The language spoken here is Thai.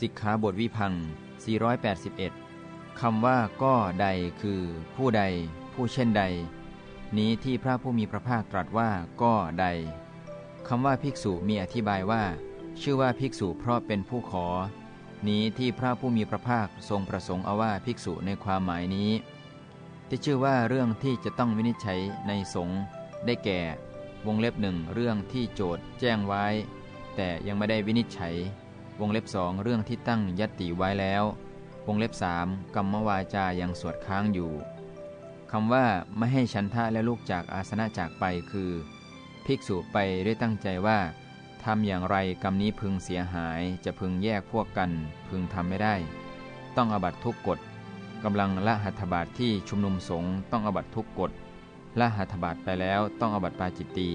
สิกขาบทวิพัง 481 คำว่าก็ใดคือ ผู้ใด ผู้เช่นใด นี้ที่พระผู้มีพระภาคตรัสว่าก็ใด คำว่าภิกษุมีอธิบายว่า ชื่อว่าภิกษุเพราะเป็นผู้ขอ นี้ที่พระผู้มีพระภาคทรงประสงค์เอาว่าภิกษุในความหมายนี้ ที่ชื่อว่าเรื่องที่จะต้องวินิจฉัยในสงฆ์ได้แก่ วงเล็บหนึ่งเรื่องที่โจทย์แจ้งไว้ แต่ยังไม่ได้วินิจฉัย วงเล็บสองเรื่องที่ตั้งยติไว้แล้ว วงเล็บสามกรรมวาจายังสวดค้างอยู่คำว่าไม่ให้ชันทะและลูกจากอาสนะจากไปคือ ภิกษุไปด้วยตั้งใจว่าทำอย่างไรกรรมนี้พึงเสียหายจะพึงแยกพวกกันพึงทำไม่ได้ ต้องอบัตทุกกฎกำลังละหัตถบาทที่ชุมนุมสงฆ์ต้องอบัตทุกกฎละหัตถบาทไปแล้วต้องอบัตปาจิตตี